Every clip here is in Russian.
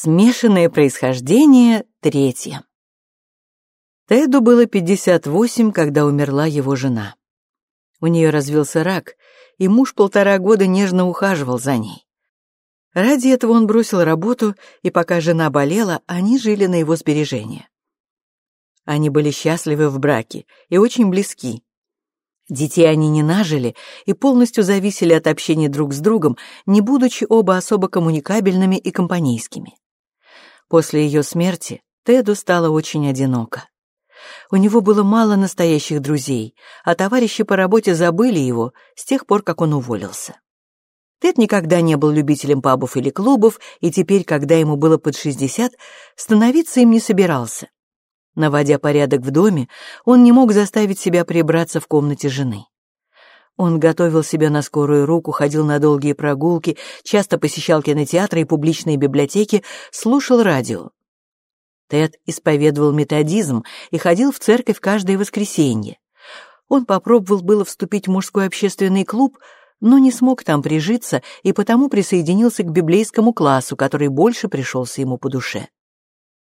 Смешанное происхождение третье. Теду было 58, когда умерла его жена. У нее развился рак, и муж полтора года нежно ухаживал за ней. Ради этого он бросил работу, и пока жена болела, они жили на его сбережения. Они были счастливы в браке и очень близки. Детей они не нажили и полностью зависели от общения друг с другом, не будучи оба особо коммуникабельными и компанейскими. После ее смерти Теду стало очень одиноко. У него было мало настоящих друзей, а товарищи по работе забыли его с тех пор, как он уволился. Тед никогда не был любителем пабов или клубов, и теперь, когда ему было под 60, становиться им не собирался. Наводя порядок в доме, он не мог заставить себя прибраться в комнате жены. Он готовил себя на скорую руку, ходил на долгие прогулки, часто посещал кинотеатры и публичные библиотеки, слушал радио. Тед исповедовал методизм и ходил в церковь каждое воскресенье. Он попробовал было вступить в мужской общественный клуб, но не смог там прижиться и потому присоединился к библейскому классу, который больше пришелся ему по душе.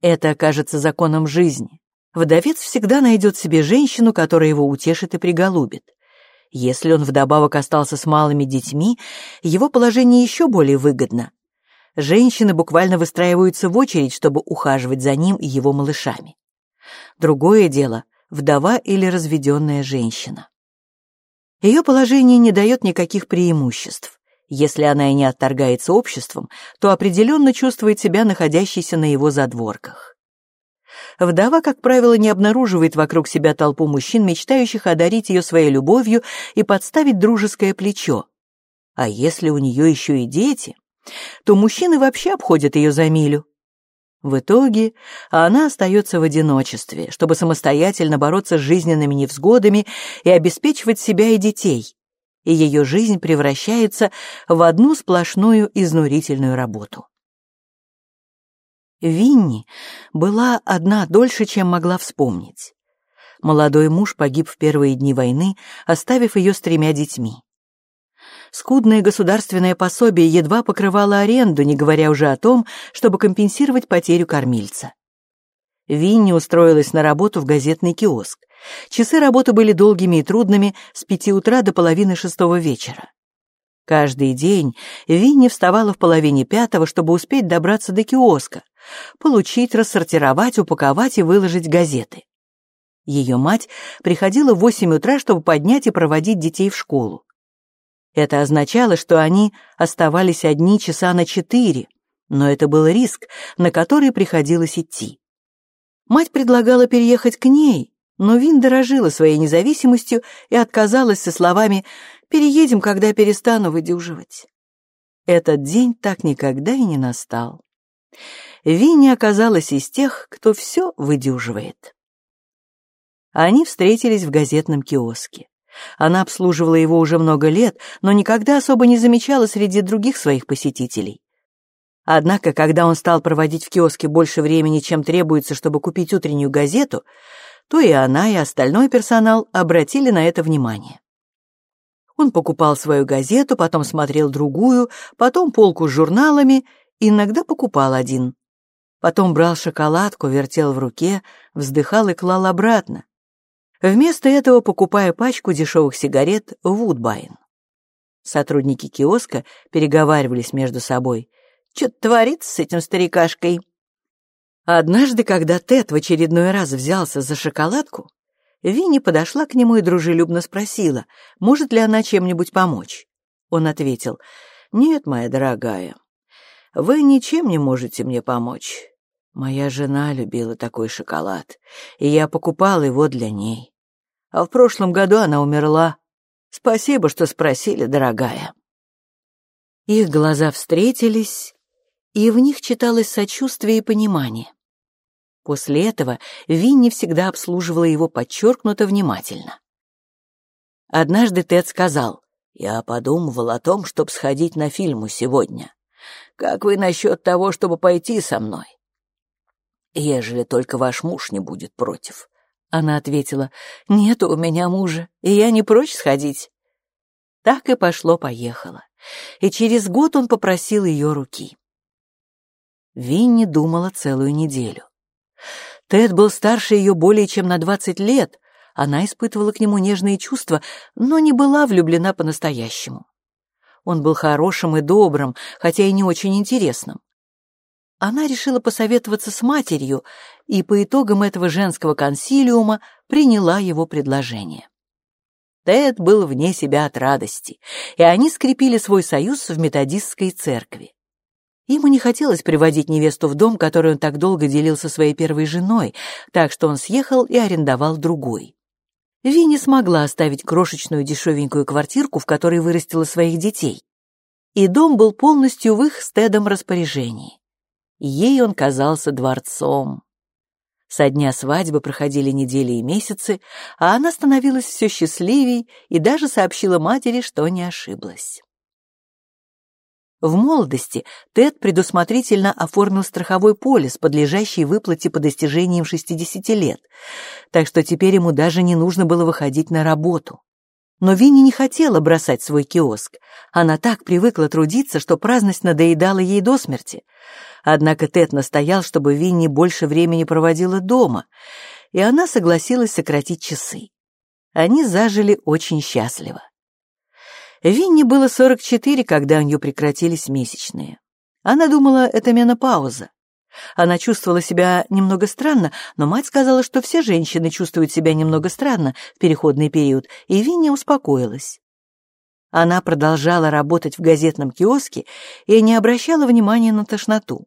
Это окажется законом жизни. Вдовец всегда найдет себе женщину, которая его утешит и приголубит. Если он вдобавок остался с малыми детьми, его положение еще более выгодно. Женщины буквально выстраиваются в очередь, чтобы ухаживать за ним и его малышами. Другое дело — вдова или разведенная женщина. Ее положение не дает никаких преимуществ. Если она и не отторгается обществом, то определенно чувствует себя находящейся на его задворках. Вдова, как правило, не обнаруживает вокруг себя толпу мужчин, мечтающих одарить ее своей любовью и подставить дружеское плечо. А если у нее еще и дети, то мужчины вообще обходят ее за милю. В итоге она остается в одиночестве, чтобы самостоятельно бороться с жизненными невзгодами и обеспечивать себя и детей, и ее жизнь превращается в одну сплошную изнурительную работу. Винни была одна дольше, чем могла вспомнить. Молодой муж погиб в первые дни войны, оставив ее с тремя детьми. Скудное государственное пособие едва покрывало аренду, не говоря уже о том, чтобы компенсировать потерю кормильца. Винни устроилась на работу в газетный киоск. Часы работы были долгими и трудными с пяти утра до половины шестого вечера. Каждый день Винни вставала в половине пятого, чтобы успеть добраться до киоска, получить, рассортировать, упаковать и выложить газеты. Ее мать приходила в восемь утра, чтобы поднять и проводить детей в школу. Это означало, что они оставались одни часа на четыре, но это был риск, на который приходилось идти. Мать предлагала переехать к ней, но Вин дорожила своей независимостью и отказалась со словами «переедем, когда перестану выдюживать». Этот день так никогда и не настал. Винни оказалась из тех, кто все выдюживает. Они встретились в газетном киоске. Она обслуживала его уже много лет, но никогда особо не замечала среди других своих посетителей. Однако, когда он стал проводить в киоске больше времени, чем требуется, чтобы купить утреннюю газету, то и она, и остальной персонал обратили на это внимание. Он покупал свою газету, потом смотрел другую, потом полку с журналами, иногда покупал один. Потом брал шоколадку, вертел в руке, вздыхал и клал обратно. Вместо этого покупая пачку дешевых сигарет Вудбайн. Сотрудники киоска переговаривались между собой. «Что-то творится с этим старикашкой?» Однажды, когда Тед в очередной раз взялся за шоколадку, Винни подошла к нему и дружелюбно спросила, может ли она чем-нибудь помочь. Он ответил, «Нет, моя дорогая, вы ничем не можете мне помочь. Моя жена любила такой шоколад, и я покупал его для ней. А в прошлом году она умерла. Спасибо, что спросили, дорогая. Их глаза встретились, и в них читалось сочувствие и понимание. После этого Винни всегда обслуживала его подчеркнуто внимательно. Однажды Тед сказал, «Я подумывал о том, чтобы сходить на фильму сегодня. Как вы насчет того, чтобы пойти со мной? Ежели только ваш муж не будет против». Она ответила, «Нет у меня мужа, и я не прочь сходить». Так и пошло-поехало. И через год он попросил ее руки. Винни думала целую неделю. Тед был старше ее более чем на 20 лет, она испытывала к нему нежные чувства, но не была влюблена по-настоящему. Он был хорошим и добрым, хотя и не очень интересным. Она решила посоветоваться с матерью и по итогам этого женского консилиума приняла его предложение. Тед был вне себя от радости, и они скрепили свой союз в методистской церкви. Ему не хотелось приводить невесту в дом, который он так долго делил со своей первой женой, так что он съехал и арендовал другой. Ви не смогла оставить крошечную дешевенькую квартирку, в которой вырастила своих детей. И дом был полностью в их с Тедом распоряжении. Ей он казался дворцом. Со дня свадьбы проходили недели и месяцы, а она становилась все счастливей и даже сообщила матери, что не ошиблась. В молодости Тед предусмотрительно оформил страховой полис, подлежащий выплате по достижениям 60 лет, так что теперь ему даже не нужно было выходить на работу. Но Винни не хотела бросать свой киоск. Она так привыкла трудиться, что праздность надоедала ей до смерти. Однако Тед настоял, чтобы Винни больше времени проводила дома, и она согласилась сократить часы. Они зажили очень счастливо. Винни было 44, когда у нее прекратились месячные. Она думала, это менопауза. Она чувствовала себя немного странно, но мать сказала, что все женщины чувствуют себя немного странно в переходный период, и Винни успокоилась. Она продолжала работать в газетном киоске и не обращала внимания на тошноту.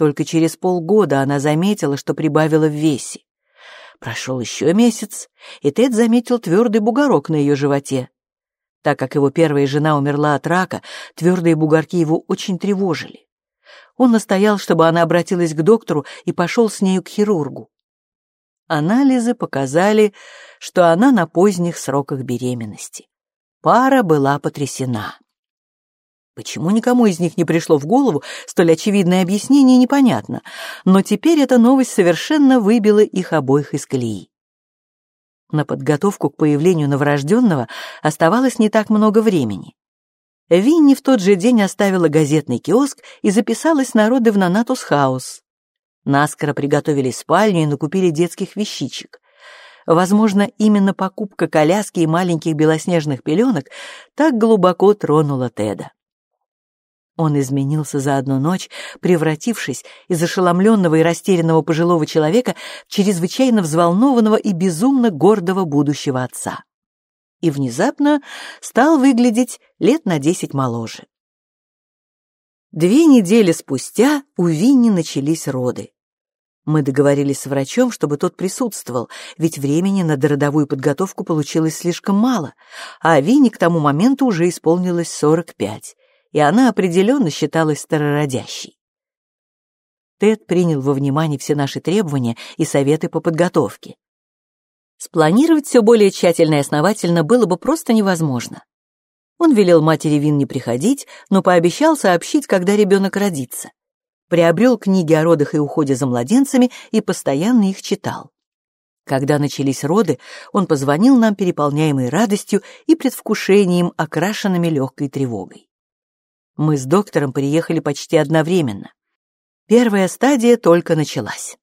Только через полгода она заметила, что прибавила в весе. Прошел еще месяц, и Тед заметил твердый бугорок на ее животе. Так как его первая жена умерла от рака, твердые бугорки его очень тревожили. Он настоял, чтобы она обратилась к доктору и пошел с нею к хирургу. Анализы показали, что она на поздних сроках беременности. Пара была потрясена. Почему никому из них не пришло в голову столь очевидное объяснение, непонятно, но теперь эта новость совершенно выбила их обоих из колеи. На подготовку к появлению новорожденного оставалось не так много времени. Винни в тот же день оставила газетный киоск и записалась на роды в Нанатус Хаус. Наскоро приготовили спальню и накупили детских вещичек. Возможно, именно покупка коляски и маленьких белоснежных пеленок так глубоко тронула Теда. Он изменился за одну ночь, превратившись из ошеломленного и растерянного пожилого человека в чрезвычайно взволнованного и безумно гордого будущего отца. И внезапно стал выглядеть лет на десять моложе. Две недели спустя у Винни начались роды. Мы договорились с врачом, чтобы тот присутствовал, ведь времени на дородовую подготовку получилось слишком мало, а Винни к тому моменту уже исполнилось сорок пять и она определенно считалась старородящей. Тед принял во внимание все наши требования и советы по подготовке. Спланировать все более тщательно и основательно было бы просто невозможно. Он велел матери Вин не приходить, но пообещал сообщить, когда ребенок родится. Приобрел книги о родах и уходе за младенцами и постоянно их читал. Когда начались роды, он позвонил нам, переполняемый радостью и предвкушением, окрашенными легкой тревогой. Мы с доктором приехали почти одновременно. Первая стадия только началась.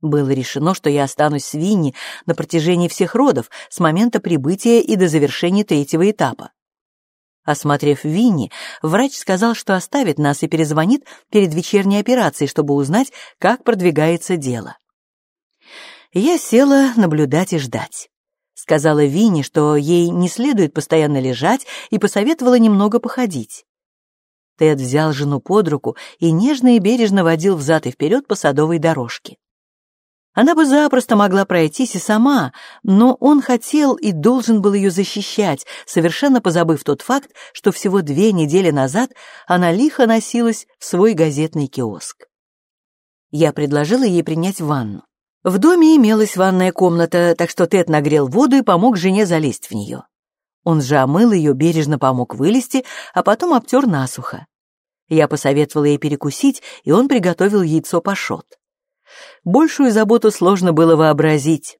Было решено, что я останусь с Винни на протяжении всех родов с момента прибытия и до завершения третьего этапа. Осмотрев Винни, врач сказал, что оставит нас и перезвонит перед вечерней операцией, чтобы узнать, как продвигается дело. Я села наблюдать и ждать. Сказала Винни, что ей не следует постоянно лежать, и посоветовала немного походить. Тед взял жену под руку и нежно и бережно водил взад и вперед по садовой дорожке. Она бы запросто могла пройтись и сама, но он хотел и должен был ее защищать, совершенно позабыв тот факт, что всего две недели назад она лихо носилась в свой газетный киоск. Я предложила ей принять ванну. В доме имелась ванная комната, так что Тед нагрел воду и помог жене залезть в нее. Он же омыл ее, бережно помог вылезти, а потом обтер насухо. Я посоветовала ей перекусить, и он приготовил яйцо пашот. Большую заботу сложно было вообразить.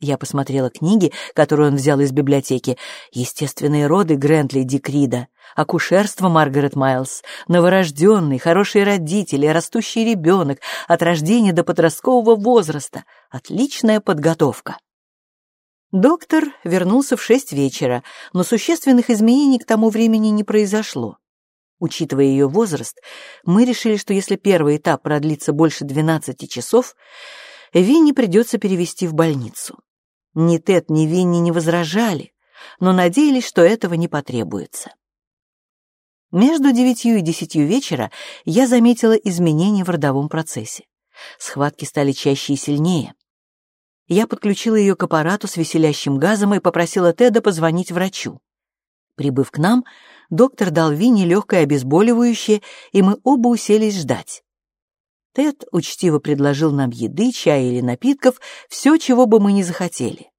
Я посмотрела книги, которые он взял из библиотеки. «Естественные роды» Грентли Дикрида, «Акушерство» Маргарет Майлз, «Новорожденный», «Хорошие родители», «Растущий ребенок», «От рождения до подросткового возраста». Отличная подготовка. Доктор вернулся в шесть вечера, но существенных изменений к тому времени не произошло. Учитывая ее возраст, мы решили, что если первый этап продлится больше 12 часов, Винни придется перевести в больницу. Ни Тед, ни Винни не возражали, но надеялись, что этого не потребуется. Между девятью и десятью вечера я заметила изменения в родовом процессе. Схватки стали чаще и сильнее. Я подключила ее к аппарату с веселящим газом и попросила Теда позвонить врачу. Прибыв к нам, доктор дал Винни легкое обезболивающее, и мы оба уселись ждать. Тед учтиво предложил нам еды, чая или напитков, все, чего бы мы ни захотели.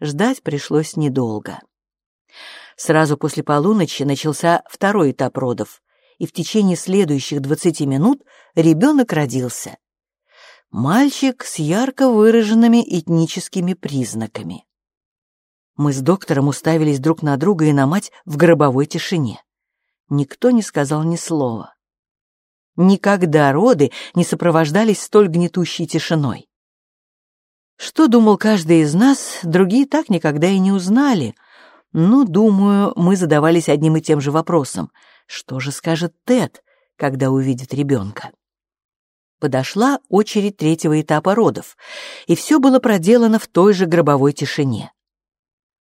Ждать пришлось недолго. Сразу после полуночи начался второй этап родов, и в течение следующих 20 минут ребенок родился. Мальчик с ярко выраженными этническими признаками. Мы с доктором уставились друг на друга и на мать в гробовой тишине. Никто не сказал ни слова. Никогда роды не сопровождались столь гнетущей тишиной. Что думал каждый из нас, другие так никогда и не узнали. Но, думаю, мы задавались одним и тем же вопросом. Что же скажет Тед, когда увидит ребенка? Подошла очередь третьего этапа родов, и все было проделано в той же гробовой тишине.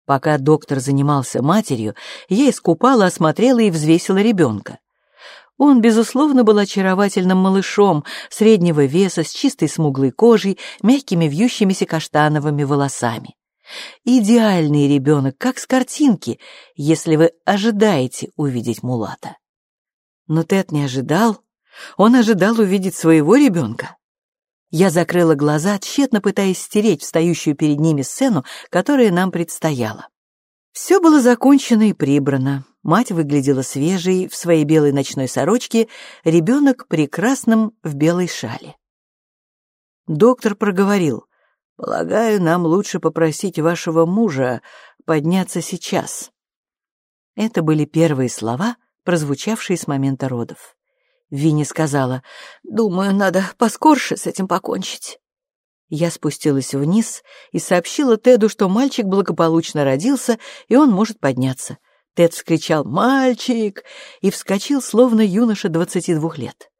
Пока доктор занимался матерью, я искупала, осмотрела и взвесила ребенка. Он, безусловно, был очаровательным малышом среднего веса с чистой смуглой кожей, мягкими вьющимися каштановыми волосами. Идеальный ребенок, как с картинки, если вы ожидаете увидеть мулата. Но Тед не ожидал. Он ожидал увидеть своего ребенка. Я закрыла глаза, тщетно пытаясь стереть встающую перед ними сцену, которая нам предстояла. Все было закончено и прибрано. Мать выглядела свежей в своей белой ночной сорочке, ребенок прекрасным в белой шале. Доктор проговорил, «Полагаю, нам лучше попросить вашего мужа подняться сейчас». Это были первые слова, прозвучавшие с момента родов. Винни сказала, «Думаю, надо поскорше с этим покончить». Я спустилась вниз и сообщила Теду, что мальчик благополучно родился, и он может подняться. Тед вскричал «Мальчик!» и вскочил, словно юноша двадцати двух лет.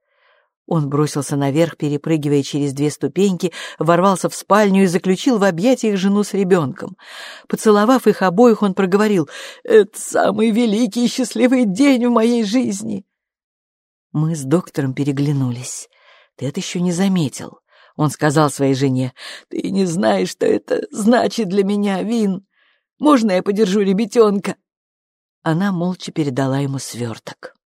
Он бросился наверх, перепрыгивая через две ступеньки, ворвался в спальню и заключил в объятиях жену с ребенком. Поцеловав их обоих, он проговорил «Это самый великий и счастливый день в моей жизни!» Мы с доктором переглянулись. Тед еще не заметил. Он сказал своей жене «Ты не знаешь, что это значит для меня, Вин. Можно я подержу ребятенка?» Она молча передала ему сверток.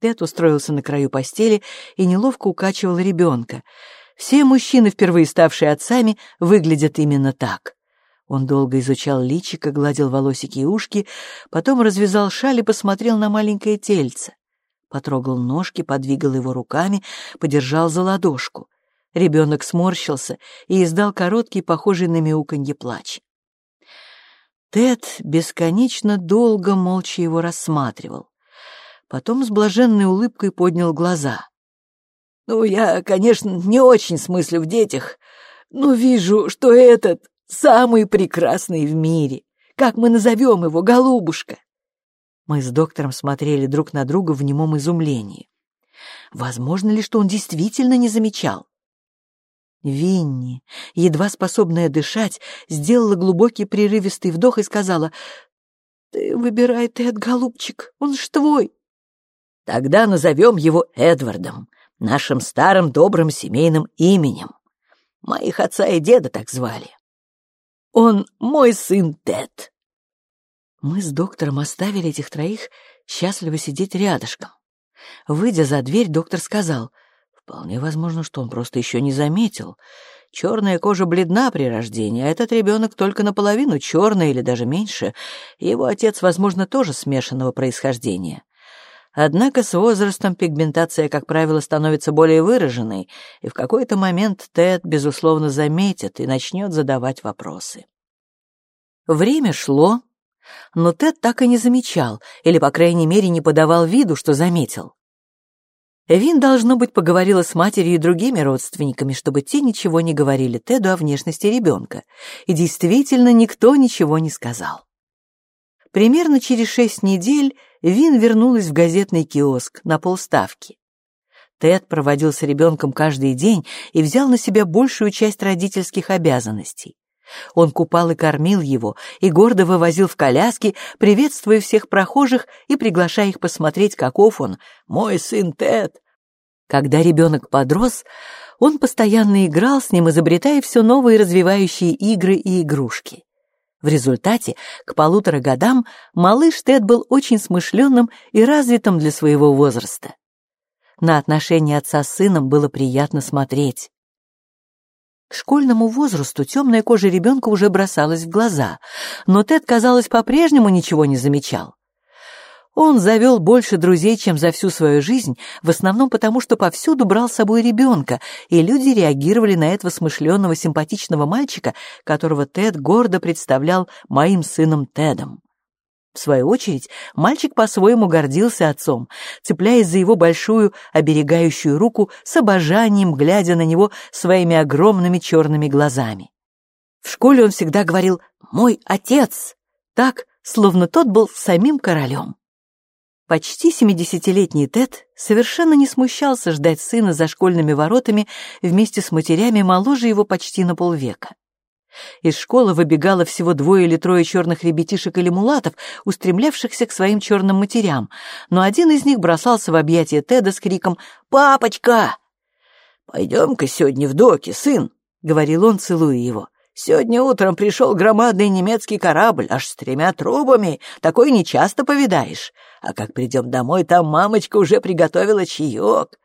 Тед устроился на краю постели и неловко укачивал ребенка. Все мужчины, впервые ставшие отцами, выглядят именно так. Он долго изучал личико, гладил волосики и ушки, потом развязал шаль и посмотрел на маленькое тельце. Потрогал ножки, подвигал его руками, подержал за ладошку. Ребенок сморщился и издал короткий, похожий на мяуканье плач. Тед бесконечно долго молча его рассматривал. Потом с блаженной улыбкой поднял глаза. «Ну, я, конечно, не очень смыслю в детях, но вижу, что этот самый прекрасный в мире. Как мы назовем его, голубушка?» Мы с доктором смотрели друг на друга в немом изумлении. Возможно ли, что он действительно не замечал? Винни, едва способная дышать, сделала глубокий прерывистый вдох и сказала, «Ты выбирай, Тед, голубчик, он ж твой». «Тогда назовем его Эдвардом, нашим старым добрым семейным именем. Моих отца и деда так звали. Он мой сын Тед». Мы с доктором оставили этих троих счастливо сидеть рядышком. Выйдя за дверь, доктор сказал — Вполне возможно, что он просто еще не заметил. Черная кожа бледна при рождении, а этот ребенок только наполовину черный или даже меньше. Его отец, возможно, тоже смешанного происхождения. Однако с возрастом пигментация, как правило, становится более выраженной, и в какой-то момент Тед, безусловно, заметит и начнет задавать вопросы. Время шло, но Тед так и не замечал, или, по крайней мере, не подавал виду, что заметил. Вин, должно быть, поговорила с матерью и другими родственниками, чтобы те ничего не говорили Теду о внешности ребенка, и действительно никто ничего не сказал. Примерно через шесть недель Вин вернулась в газетный киоск на полставки. Тед проводил с ребенком каждый день и взял на себя большую часть родительских обязанностей. Он купал и кормил его, и гордо вывозил в коляске, приветствуя всех прохожих и приглашая их посмотреть, каков он, мой сын Тед. Когда ребенок подрос, он постоянно играл с ним, изобретая все новые развивающие игры и игрушки. В результате, к полутора годам, малыш Тед был очень смышленным и развитым для своего возраста. На отношения отца с сыном было приятно смотреть. К школьному возрасту темная кожа ребенка уже бросалась в глаза, но Тед, казалось, по-прежнему ничего не замечал. Он завел больше друзей, чем за всю свою жизнь, в основном потому, что повсюду брал с собой ребенка, и люди реагировали на этого смышленного, симпатичного мальчика, которого Тед гордо представлял моим сыном Тедом. В свою очередь, мальчик по-своему гордился отцом, цепляясь за его большую оберегающую руку с обожанием, глядя на него своими огромными черными глазами. В школе он всегда говорил «мой отец», так, словно тот был самим королем. Почти семидесятилетний Тед совершенно не смущался ждать сына за школьными воротами вместе с матерями моложе его почти на полвека. Из школы выбегало всего двое или трое черных ребятишек или мулатов, устремлявшихся к своим черным матерям, но один из них бросался в объятия Теда с криком «Папочка!» «Пойдем-ка сегодня в доки, сын!» — говорил он, целуя его. «Сегодня утром пришел громадный немецкий корабль, аж с тремя трубами. Такой нечасто повидаешь. А как придем домой, там мамочка уже приготовила чаек.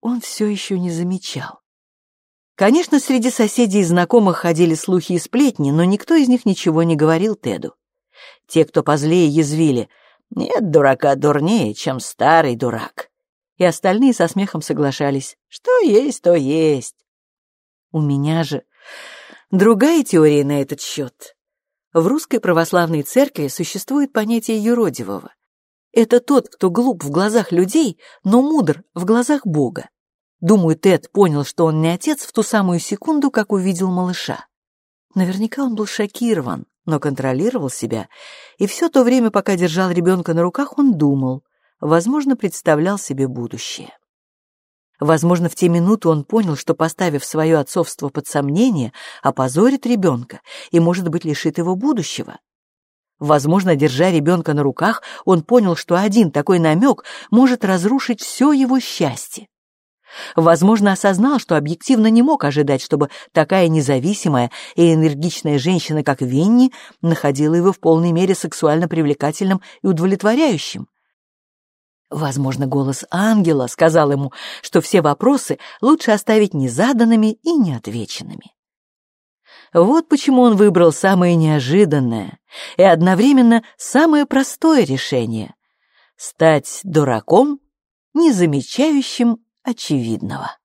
Он все еще не замечал. Конечно, среди соседей и знакомых ходили слухи и сплетни, но никто из них ничего не говорил Теду. Те, кто позлее, язвили «Нет дурака дурнее, чем старый дурак». И остальные со смехом соглашались «Что есть, то есть». У меня же другая теория на этот счет. В русской православной церкви существует понятие юродивого. Это тот, кто глуп в глазах людей, но мудр в глазах Бога. Думаю, Тед понял, что он не отец в ту самую секунду, как увидел малыша. Наверняка он был шокирован, но контролировал себя, и все то время, пока держал ребенка на руках, он думал, возможно, представлял себе будущее. Возможно, в те минуты он понял, что, поставив свое отцовство под сомнение, опозорит ребенка и, может быть, лишит его будущего. Возможно, держа ребенка на руках, он понял, что один такой намек может разрушить все его счастье. Возможно, осознал, что объективно не мог ожидать, чтобы такая независимая и энергичная женщина, как Винни, находила его в полной мере сексуально привлекательным и удовлетворяющим. Возможно, голос ангела сказал ему, что все вопросы лучше оставить незаданными и неотвеченными. Вот почему он выбрал самое неожиданное и одновременно самое простое решение — стать дураком, не замечающим очевидного.